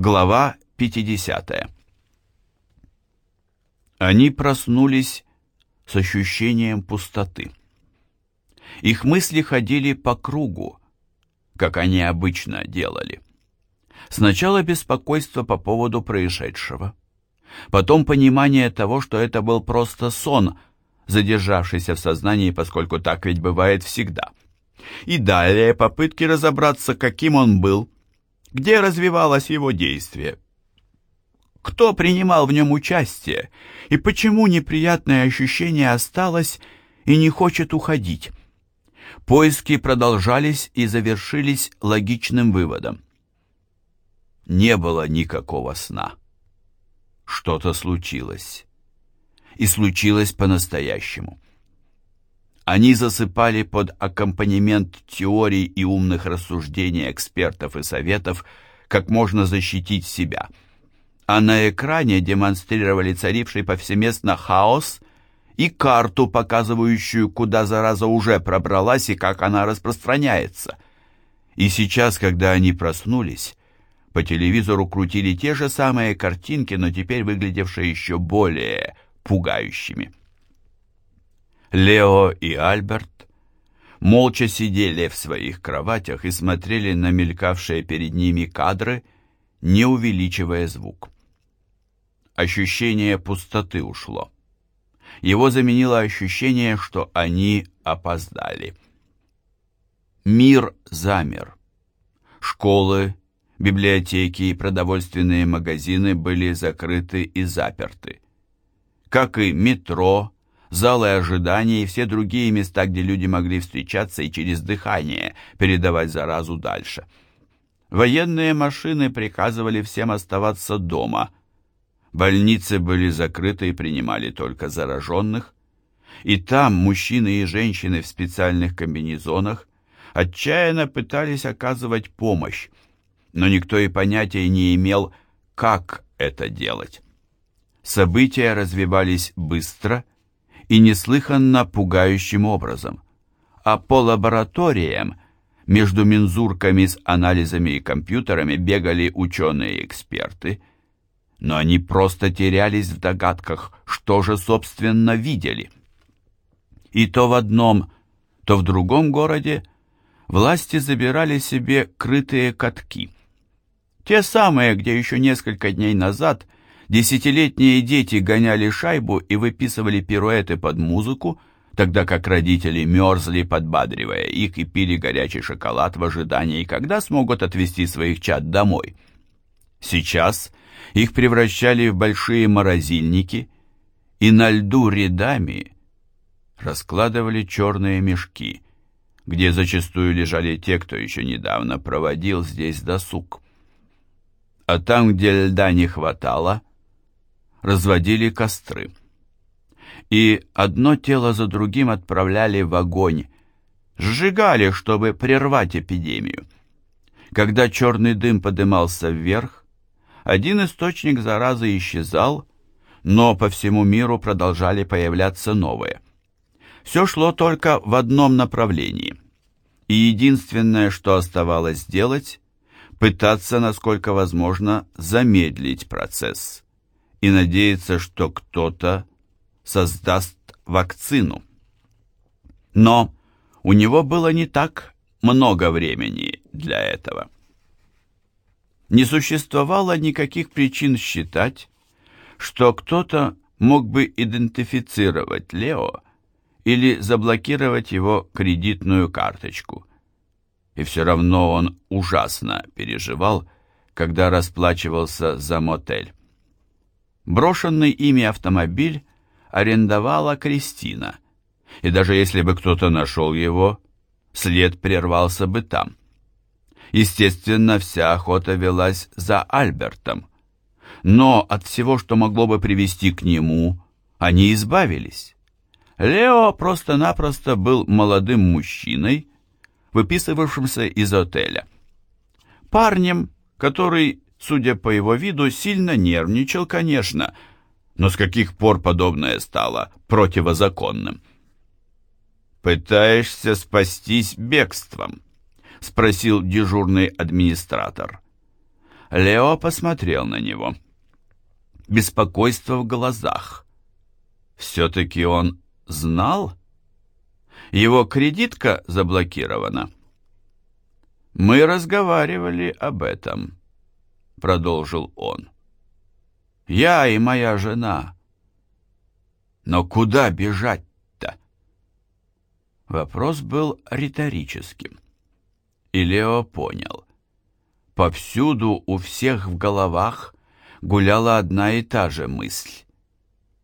Глава 50. Они проснулись с ощущением пустоты. Их мысли ходили по кругу, как они обычно делали. Сначала беспокойство по поводу происшедшего, потом понимание того, что это был просто сон, задержавшийся в сознании, поскольку так ведь бывает всегда. И далее попытки разобраться, каким он был, где развивалось его действие, кто принимал в нем участие и почему неприятное ощущение осталось и не хочет уходить. Поиски продолжались и завершились логичным выводом. Не было никакого сна. Что-то случилось. И случилось по-настоящему. Они засыпали под аккомпанемент теорий и умных рассуждений экспертов и советов, как можно защитить себя – а на экране демонстрировали царивший повсеместно хаос и карту, показывающую, куда зараза уже пробралась и как она распространяется. И сейчас, когда они проснулись, по телевизору крутили те же самые картинки, но теперь выглядевшие еще более пугающими. Лео и Альберт молча сидели в своих кроватях и смотрели на мелькавшие перед ними кадры, не увеличивая звук ощущение пустоты ушло. Его заменило ощущение, что они опоздали. Мир замер. Школы, библиотеки и продовольственные магазины были закрыты и заперты. Как и метро, залы ожидания и все другие места, где люди могли встречаться и через дыхание передавать заразу дальше. Военные машины приказывали всем оставаться дома – Больницы были закрыты и принимали только зараженных. И там мужчины и женщины в специальных комбинезонах отчаянно пытались оказывать помощь, но никто и понятия не имел, как это делать. События развивались быстро и неслыханно пугающим образом, а по лабораториям между мензурками с анализами и компьютерами бегали ученые-эксперты – но они просто терялись в догадках, что же, собственно, видели. И то в одном, то в другом городе власти забирали себе крытые катки. Те самые, где еще несколько дней назад десятилетние дети гоняли шайбу и выписывали пируэты под музыку, тогда как родители мерзли, подбадривая их и пили горячий шоколад в ожидании, когда смогут отвезти своих чад домой. Сейчас их превращали в большие морозильники и на льду рядами раскладывали черные мешки, где зачастую лежали те, кто еще недавно проводил здесь досуг. А там, где льда не хватало, разводили костры. И одно тело за другим отправляли в огонь, сжигали, чтобы прервать эпидемию. Когда черный дым подымался вверх, один источник заразы исчезал, но по всему миру продолжали появляться новые. Все шло только в одном направлении. И единственное, что оставалось сделать, пытаться, насколько возможно, замедлить процесс и надеяться, что кто-то создаст вакцину. Но у него было не так много времени для этого не существовало никаких причин считать, что кто-то мог бы идентифицировать Лео или заблокировать его кредитную карточку. И все равно он ужасно переживал, когда расплачивался за мотель. Брошенный ими автомобиль арендовала Кристина, и даже если бы кто-то нашел его, след прервался бы там. Естественно, вся охота велась за Альбертом. Но от всего, что могло бы привести к нему, они избавились. Лео просто-напросто был молодым мужчиной, выписывавшимся из отеля. Парнем, который, судя по его виду, сильно нервничал, конечно, но с каких пор подобное стало противозаконным? «Пытаешься спастись бегством», — спросил дежурный администратор. Лео посмотрел на него. Беспокойство в глазах. Все-таки он знал? Его кредитка заблокирована. «Мы разговаривали об этом», — продолжил он. «Я и моя жена. Но куда бежать-то?» Вопрос был риторическим. И Лео понял. Повсюду у всех в головах гуляла одна и та же мысль,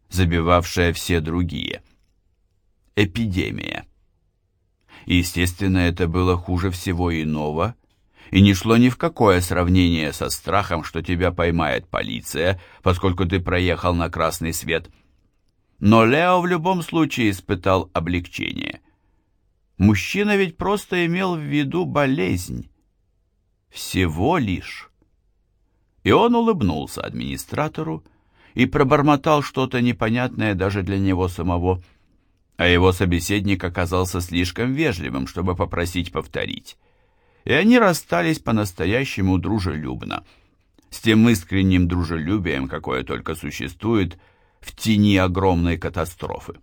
забивавшая все другие. Эпидемия. Естественно, это было хуже всего иного, и не шло ни в какое сравнение со страхом, что тебя поймает полиция, поскольку ты проехал на красный свет. Но Лео в любом случае испытал облегчение. Мужчина ведь просто имел в виду болезнь. Всего лишь. И он улыбнулся администратору и пробормотал что-то непонятное даже для него самого а его собеседник оказался слишком вежливым, чтобы попросить повторить. И они расстались по-настоящему дружелюбно, с тем искренним дружелюбием, какое только существует в тени огромной катастрофы.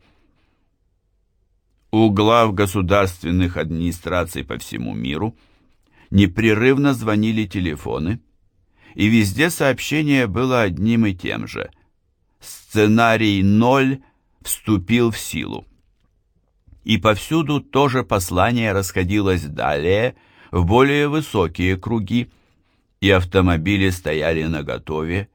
У глав государственных администраций по всему миру непрерывно звонили телефоны, и везде сообщение было одним и тем же. Сценарий ноль вступил в силу и повсюду тоже послание расходилось далее, в более высокие круги, и автомобили стояли наготове,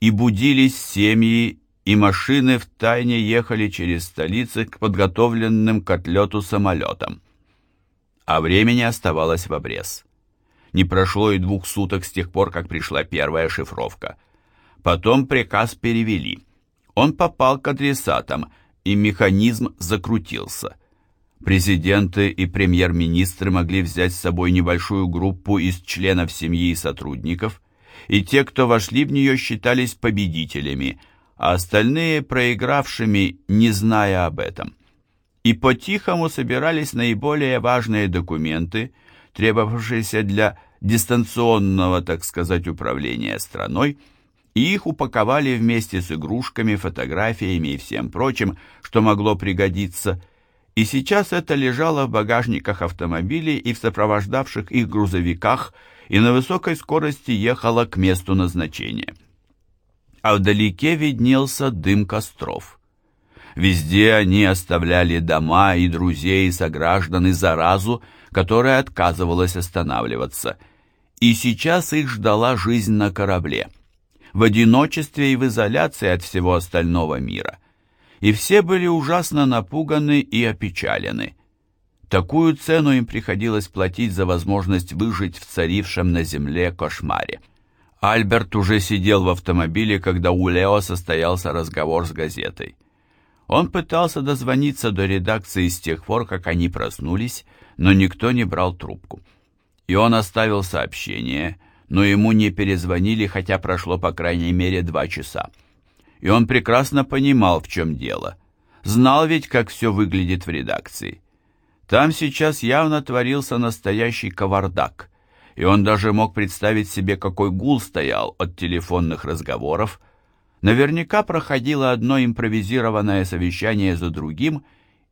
и будились семьи, и машины втайне ехали через столицы к подготовленным к отлету самолетам. А времени оставалось в обрез. Не прошло и двух суток с тех пор, как пришла первая шифровка. Потом приказ перевели. Он попал к адресатам, и механизм закрутился. Президенты и премьер-министры могли взять с собой небольшую группу из членов семьи и сотрудников, и те, кто вошли в нее, считались победителями, а остальные проигравшими, не зная об этом. И по-тихому собирались наиболее важные документы, требовавшиеся для дистанционного, так сказать, управления страной, и их упаковали вместе с игрушками, фотографиями и всем прочим, что могло пригодиться – и сейчас это лежало в багажниках автомобилей и в сопровождавших их грузовиках и на высокой скорости ехало к месту назначения. А вдалеке виднелся дым костров. Везде они оставляли дома и друзей и сограждан и заразу, которая отказывалась останавливаться. И сейчас их ждала жизнь на корабле, в одиночестве и в изоляции от всего остального мира и все были ужасно напуганы и опечалены. Такую цену им приходилось платить за возможность выжить в царившем на земле кошмаре. Альберт уже сидел в автомобиле, когда у Лео состоялся разговор с газетой. Он пытался дозвониться до редакции с тех пор, как они проснулись, но никто не брал трубку. И он оставил сообщение, но ему не перезвонили, хотя прошло по крайней мере два часа и он прекрасно понимал, в чем дело. Знал ведь, как все выглядит в редакции. Там сейчас явно творился настоящий кавардак, и он даже мог представить себе, какой гул стоял от телефонных разговоров. Наверняка проходило одно импровизированное совещание за другим,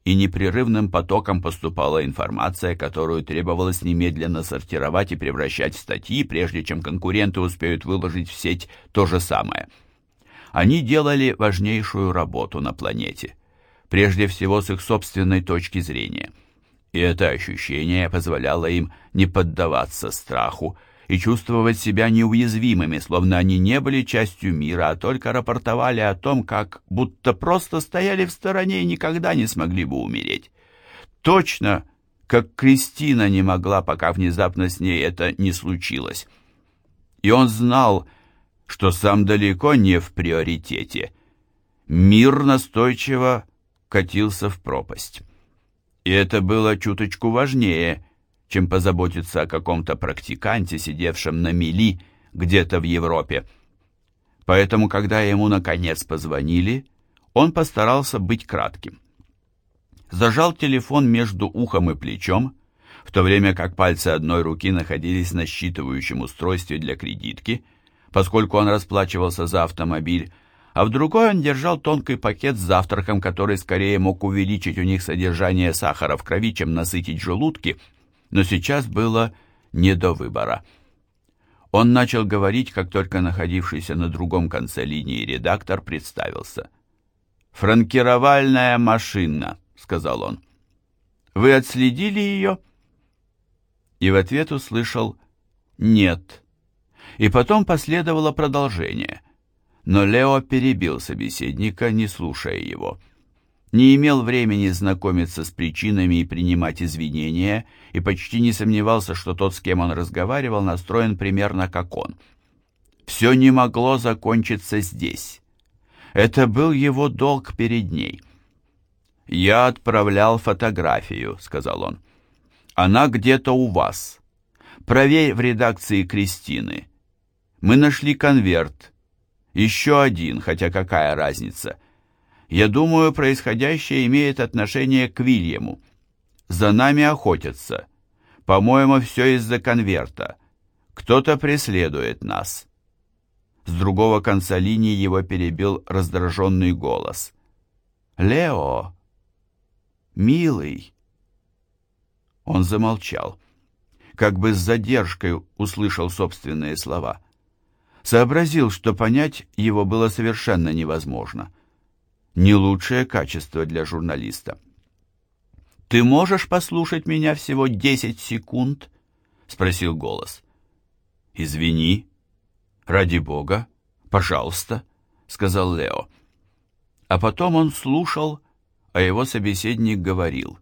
и непрерывным потоком поступала информация, которую требовалось немедленно сортировать и превращать в статьи, прежде чем конкуренты успеют выложить в сеть то же самое – они делали важнейшую работу на планете, прежде всего с их собственной точки зрения. И это ощущение позволяло им не поддаваться страху и чувствовать себя неуязвимыми, словно они не были частью мира, а только рапортовали о том, как будто просто стояли в стороне и никогда не смогли бы умереть. Точно, как Кристина не могла, пока внезапно с ней это не случилось. И он знал, что что сам далеко не в приоритете. Мир настойчиво катился в пропасть. И это было чуточку важнее, чем позаботиться о каком-то практиканте, сидевшем на мели где-то в Европе. Поэтому, когда ему наконец позвонили, он постарался быть кратким. Зажал телефон между ухом и плечом, в то время как пальцы одной руки находились на считывающем устройстве для кредитки, поскольку он расплачивался за автомобиль, а в другой он держал тонкий пакет с завтраком, который скорее мог увеличить у них содержание сахара в крови, чем насытить желудки, но сейчас было не до выбора. Он начал говорить, как только находившийся на другом конце линии редактор представился. «Франкировальная машина», — сказал он. «Вы отследили ее?» И в ответ услышал «нет». И потом последовало продолжение. Но Лео перебил собеседника, не слушая его не имел времени знакомиться с причинами и принимать извинения, и почти не сомневался, что тот, с кем он разговаривал, настроен примерно как он. Все не могло закончиться здесь. Это был его долг перед ней. «Я отправлял фотографию», — сказал он. «Она где-то у вас. Проверь в редакции Кристины. Мы нашли конверт. Еще один, хотя какая разница?» Я думаю, происходящее имеет отношение к Вильяму. За нами охотятся. По-моему, все из-за конверта. Кто-то преследует нас. С другого конца линии его перебил раздраженный голос. «Лео! Милый!» Он замолчал. Как бы с задержкой услышал собственные слова. Сообразил, что понять его было совершенно невозможно не лучшее качество для журналиста. «Ты можешь послушать меня всего десять секунд?» — спросил голос. «Извини. Ради бога. Пожалуйста», — сказал Лео. А потом он слушал, а его собеседник говорил.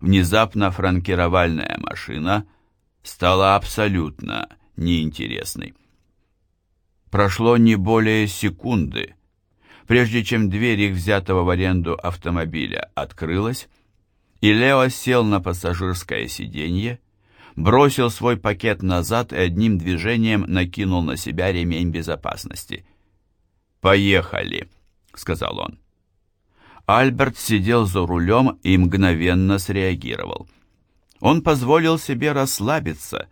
Внезапно франкировальная машина стала абсолютно неинтересной. Прошло не более секунды, прежде чем дверь их взятого в аренду автомобиля открылась, и Лео сел на пассажирское сиденье, бросил свой пакет назад и одним движением накинул на себя ремень безопасности. «Поехали», — сказал он. Альберт сидел за рулем и мгновенно среагировал. Он позволил себе расслабиться,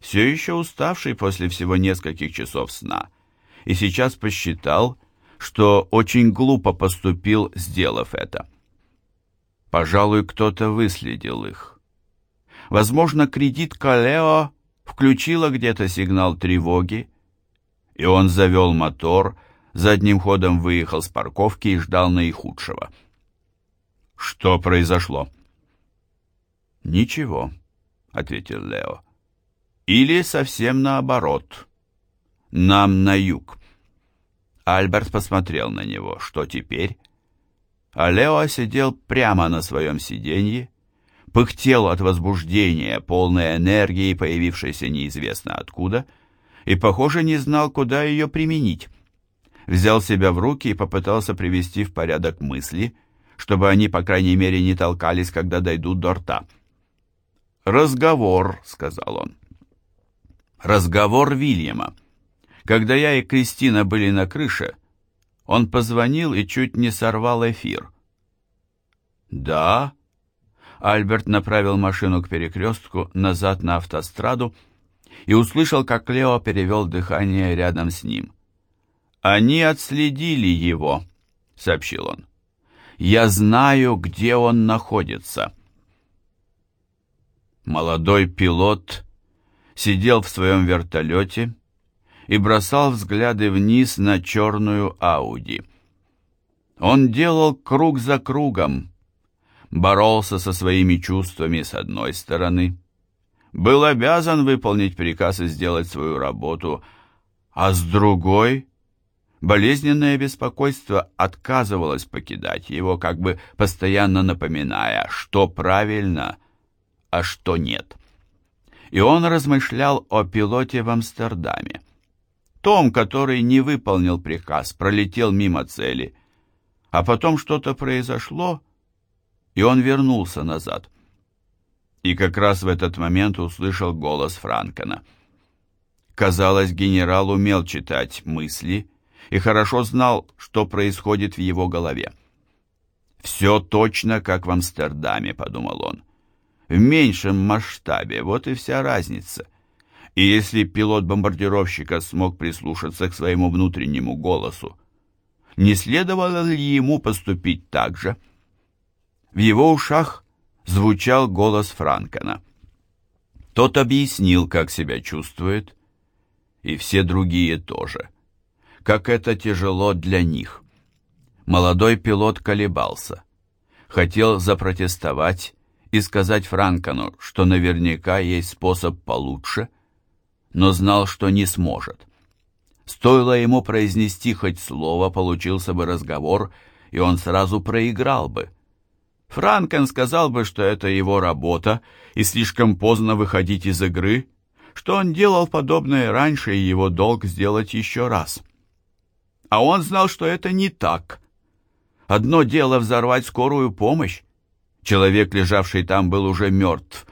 все еще уставший после всего нескольких часов сна, и сейчас посчитал, что очень глупо поступил, сделав это. Пожалуй, кто-то выследил их. Возможно, кредитка Лео включила где-то сигнал тревоги, и он завел мотор, задним ходом выехал с парковки и ждал наихудшего. Что произошло? «Ничего», — ответил Лео. «Или совсем наоборот. Нам на юг». Альберт посмотрел на него. Что теперь? А Лео сидел прямо на своем сиденье, пыхтел от возбуждения, полной энергии, появившейся неизвестно откуда, и, похоже, не знал, куда ее применить. Взял себя в руки и попытался привести в порядок мысли, чтобы они, по крайней мере, не толкались, когда дойдут до рта. «Разговор», — сказал он. «Разговор Вильяма». Когда я и Кристина были на крыше, он позвонил и чуть не сорвал эфир. «Да?» Альберт направил машину к перекрестку назад на автостраду и услышал, как Лео перевел дыхание рядом с ним. «Они отследили его», — сообщил он. «Я знаю, где он находится». Молодой пилот сидел в своем вертолете и бросал взгляды вниз на черную Ауди. Он делал круг за кругом, боролся со своими чувствами с одной стороны, был обязан выполнить приказ и сделать свою работу, а с другой болезненное беспокойство отказывалось покидать его, как бы постоянно напоминая, что правильно, а что нет. И он размышлял о пилоте в Амстердаме. Том, который не выполнил приказ, пролетел мимо цели. А потом что-то произошло, и он вернулся назад. И как раз в этот момент услышал голос Франкена. Казалось, генерал умел читать мысли и хорошо знал, что происходит в его голове. «Все точно, как в Амстердаме», — подумал он. в меньшем масштабе, вот и вся разница. И если пилот бомбардировщика смог прислушаться к своему внутреннему голосу, не следовало ли ему поступить так же? В его ушах звучал голос Франкена. Тот объяснил, как себя чувствует, и все другие тоже. Как это тяжело для них. Молодой пилот колебался. Хотел запротестовать и сказать Франкону, что наверняка есть способ получше, но знал, что не сможет. Стоило ему произнести хоть слово, получился бы разговор, и он сразу проиграл бы. Франкен сказал бы, что это его работа, и слишком поздно выходить из игры, что он делал подобное раньше, и его долг сделать еще раз. А он знал, что это не так. Одно дело взорвать скорую помощь. Человек, лежавший там, был уже мертв.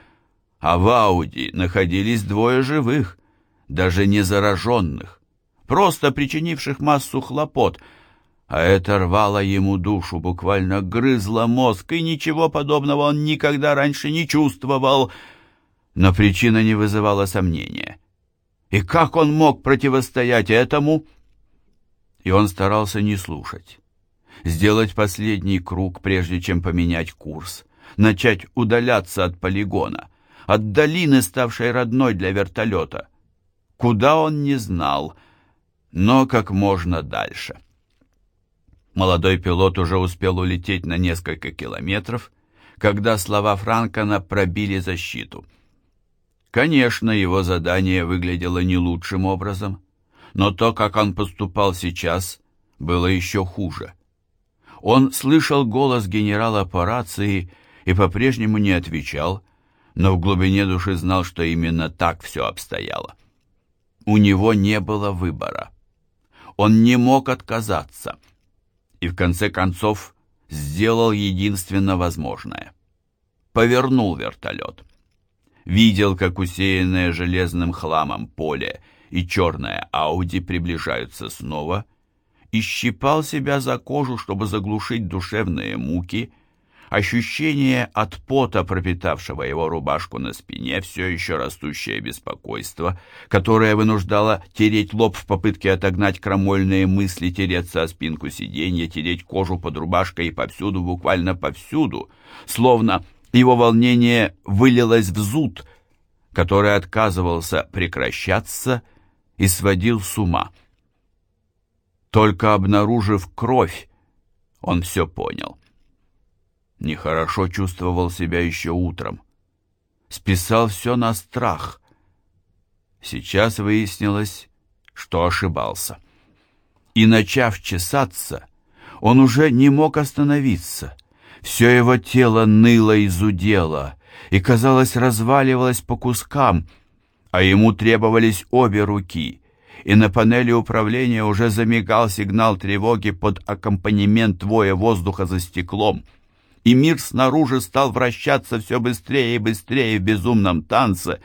А в Ауди находились двое живых, даже не зараженных, просто причинивших массу хлопот — а это рвало ему душу, буквально грызло мозг, и ничего подобного он никогда раньше не чувствовал. Но причина не вызывала сомнения. И как он мог противостоять этому? И он старался не слушать. Сделать последний круг, прежде чем поменять курс. Начать удаляться от полигона, от долины, ставшей родной для вертолета. Куда он не знал, но как можно дальше. Молодой пилот уже успел улететь на несколько километров, когда слова Франкона пробили защиту. Конечно, его задание выглядело не лучшим образом, но то, как он поступал сейчас, было еще хуже. Он слышал голос генерала по рации и по-прежнему не отвечал, но в глубине души знал, что именно так все обстояло. У него не было выбора. Он не мог отказаться — и в конце концов сделал единственно возможное. Повернул вертолет. Видел, как усеянное железным хламом поле и черная Ауди приближаются снова, и щипал себя за кожу, чтобы заглушить душевные муки — Ощущение от пота, пропитавшего его рубашку на спине, все еще растущее беспокойство, которое вынуждало тереть лоб в попытке отогнать крамольные мысли, тереться о спинку сиденья, тереть кожу под рубашкой и повсюду, буквально повсюду, словно его волнение вылилось в зуд, который отказывался прекращаться и сводил с ума. Только обнаружив кровь, он все понял — Нехорошо чувствовал себя еще утром. Списал все на страх. Сейчас выяснилось, что ошибался. И, начав чесаться, он уже не мог остановиться. Все его тело ныло и зудело, и, казалось, разваливалось по кускам, а ему требовались обе руки, и на панели управления уже замигал сигнал тревоги под аккомпанемент воя воздуха за стеклом — и мир снаружи стал вращаться все быстрее и быстрее в безумном танце,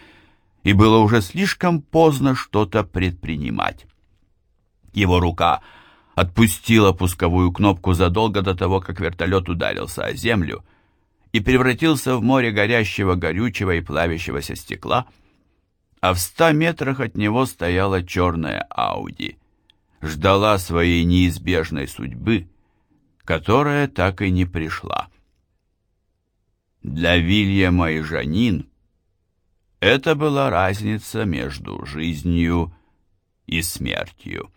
и было уже слишком поздно что-то предпринимать. Его рука отпустила пусковую кнопку задолго до того, как вертолет ударился о землю и превратился в море горящего, горючего и плавящегося стекла, а в ста метрах от него стояла черная Ауди, ждала своей неизбежной судьбы, которая так и не пришла. Для Вильяма и Жанин это была разница между жизнью и смертью.